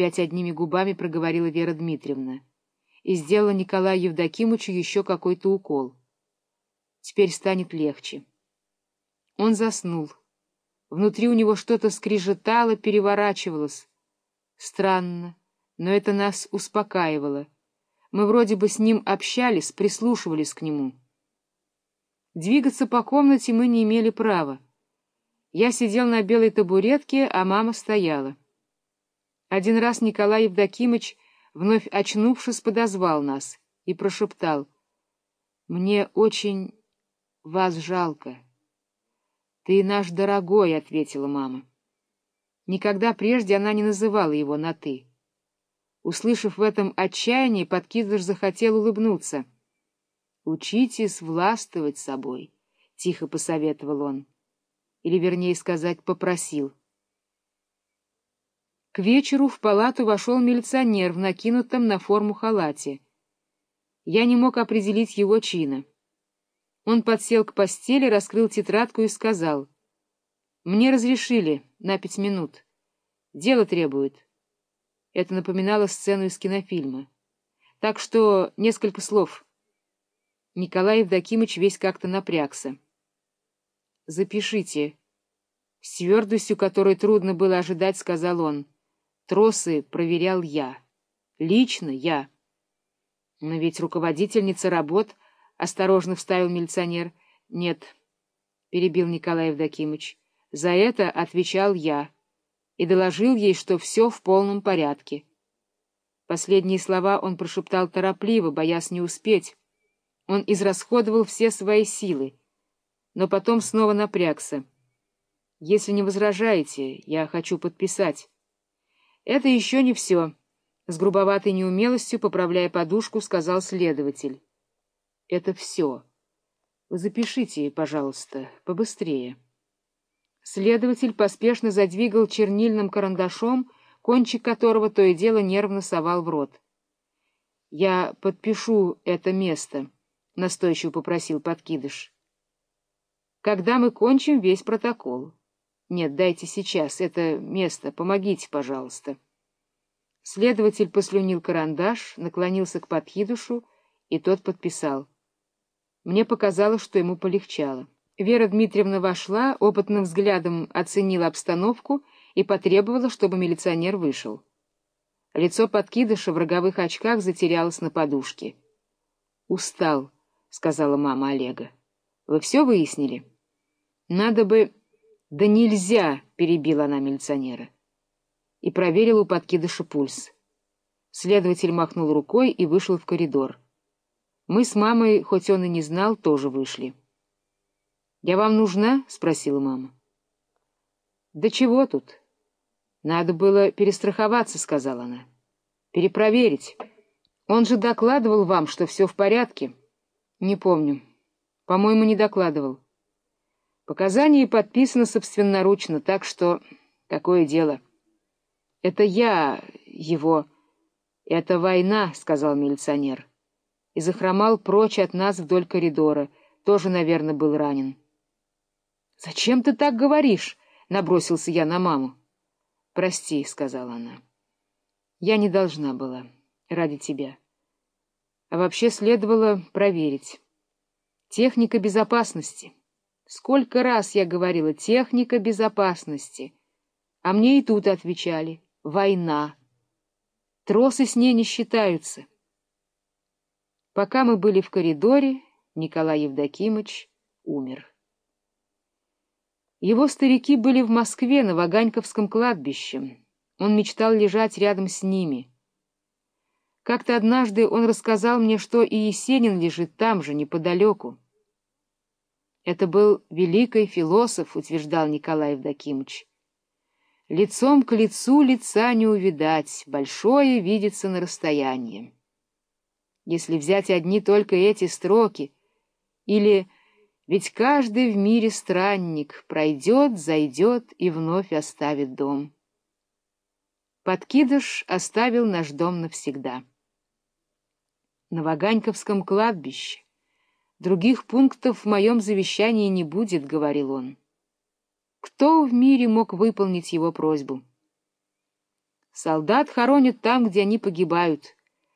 опять одними губами проговорила Вера Дмитриевна и сделала Николаю Евдокимовичу еще какой-то укол. Теперь станет легче. Он заснул. Внутри у него что-то скрежетало, переворачивалось. Странно, но это нас успокаивало. Мы вроде бы с ним общались, прислушивались к нему. Двигаться по комнате мы не имели права. Я сидел на белой табуретке, а мама стояла. Один раз Николай Евдокимыч, вновь очнувшись, подозвал нас и прошептал. — Мне очень вас жалко. — Ты наш дорогой, — ответила мама. Никогда прежде она не называла его на «ты». Услышав в этом отчаяние, подкидыш захотел улыбнуться. — Учитесь властвовать собой, — тихо посоветовал он. Или, вернее сказать, попросил. К вечеру в палату вошел милиционер в накинутом на форму халате. Я не мог определить его чина. Он подсел к постели, раскрыл тетрадку и сказал. — Мне разрешили на пять минут. Дело требует. Это напоминало сцену из кинофильма. Так что несколько слов. Николай Евдокимыч весь как-то напрягся. — Запишите. С твердостью, которой трудно было ожидать, сказал он. Тросы проверял я. Лично я. Но ведь руководительница работ, — осторожно вставил милиционер. — Нет, — перебил Николай Евдокимыч. — За это отвечал я и доложил ей, что все в полном порядке. Последние слова он прошептал торопливо, боясь не успеть. Он израсходовал все свои силы, но потом снова напрягся. «Если не возражаете, я хочу подписать». «Это еще не все», — с грубоватой неумелостью, поправляя подушку, сказал следователь. «Это все. Запишите, пожалуйста, побыстрее». Следователь поспешно задвигал чернильным карандашом, кончик которого то и дело нервно совал в рот. — Я подпишу это место, — настойчиво попросил подкидыш. — Когда мы кончим весь протокол. Нет, дайте сейчас это место, помогите, пожалуйста. Следователь послюнил карандаш, наклонился к подкидышу, и тот подписал. Мне показалось, что ему полегчало. Вера Дмитриевна вошла, опытным взглядом оценила обстановку и потребовала, чтобы милиционер вышел. Лицо подкидыша в роговых очках затерялось на подушке. — Устал, — сказала мама Олега. — Вы все выяснили? — Надо бы... — Да нельзя, — перебила она милиционера. И проверила у подкидыша пульс. Следователь махнул рукой и вышел в коридор. Мы с мамой, хоть он и не знал, тоже вышли. — Я вам нужна? — спросила мама. — Да чего тут? — Надо было перестраховаться, — сказала она. — Перепроверить. Он же докладывал вам, что все в порядке. — Не помню. По-моему, не докладывал. Показания подписаны собственноручно, так что такое дело. — Это я его... — Это война, — сказал милиционер. И захромал прочь от нас вдоль коридора. Тоже, наверное, был ранен. — Зачем ты так говоришь? — набросился я на маму. — Прости, — сказала она. — Я не должна была. Ради тебя. А вообще следовало проверить. Техника безопасности. Сколько раз я говорила «техника безопасности», а мне и тут отвечали «война». Тросы с ней не считаются. Пока мы были в коридоре, Николай Евдокимович умер. Его старики были в Москве на Ваганьковском кладбище. Он мечтал лежать рядом с ними. Как-то однажды он рассказал мне, что и Есенин лежит там же, неподалеку. Это был великий философ, утверждал Николай Евдокимович. Лицом к лицу лица не увидать, большое видится на расстоянии. Если взять одни только эти строки, или ведь каждый в мире странник пройдет, зайдет и вновь оставит дом. Подкидыш оставил наш дом навсегда. На Ваганьковском кладбище. Других пунктов в моем завещании не будет, — говорил он. Кто в мире мог выполнить его просьбу? Солдат хоронят там, где они погибают.